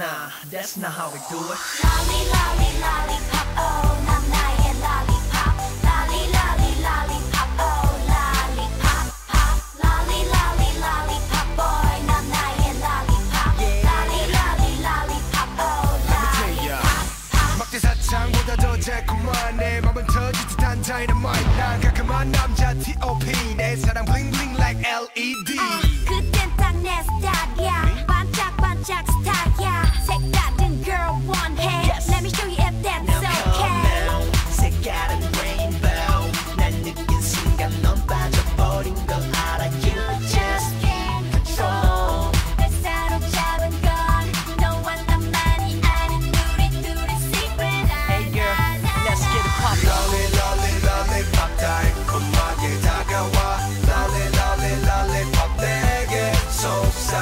nah, that's not how we do it. Lolly, lolly, lollipop, oh, nah, yeah, lollipop. Lolly, lolly, lollipop, oh, lollipop, pop. Lolly, lolly, lollipop, boy, nah, yeah, lollipop. Lolly, lolly, lollipop, oh, lollipop, pop. 막대사창보다 더내 맘은 난 가끔한 남자 T.O.P 내 사랑 bling bling like LED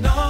no.